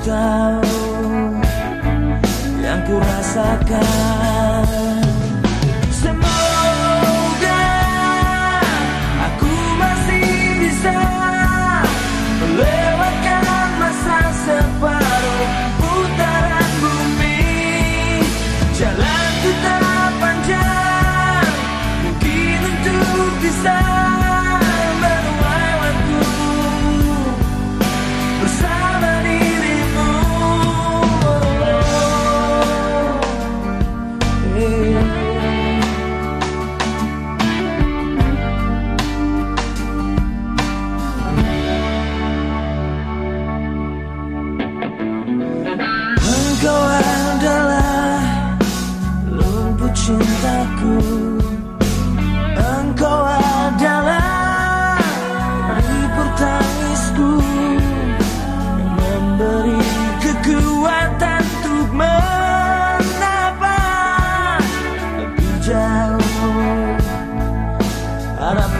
tahu yang ku rasakan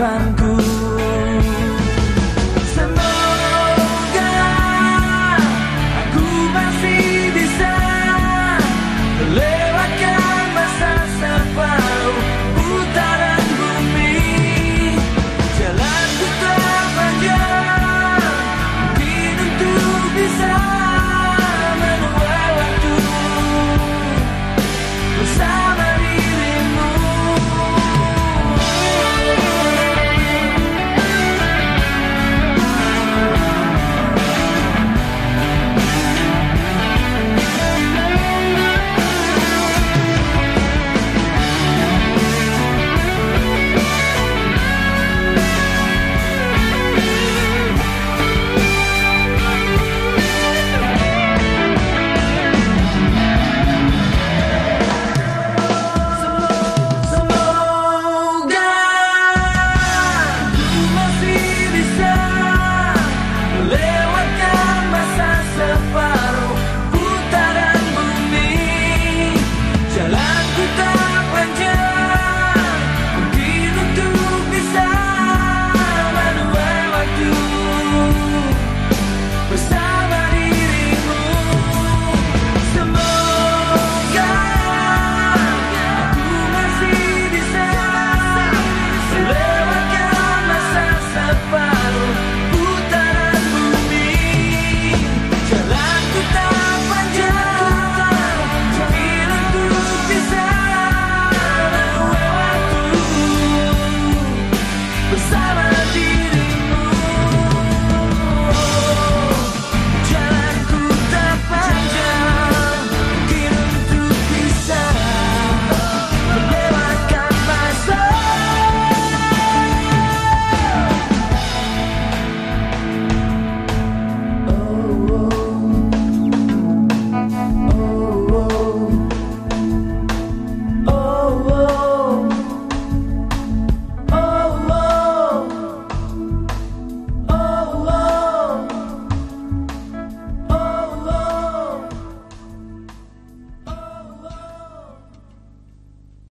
harapanku Semua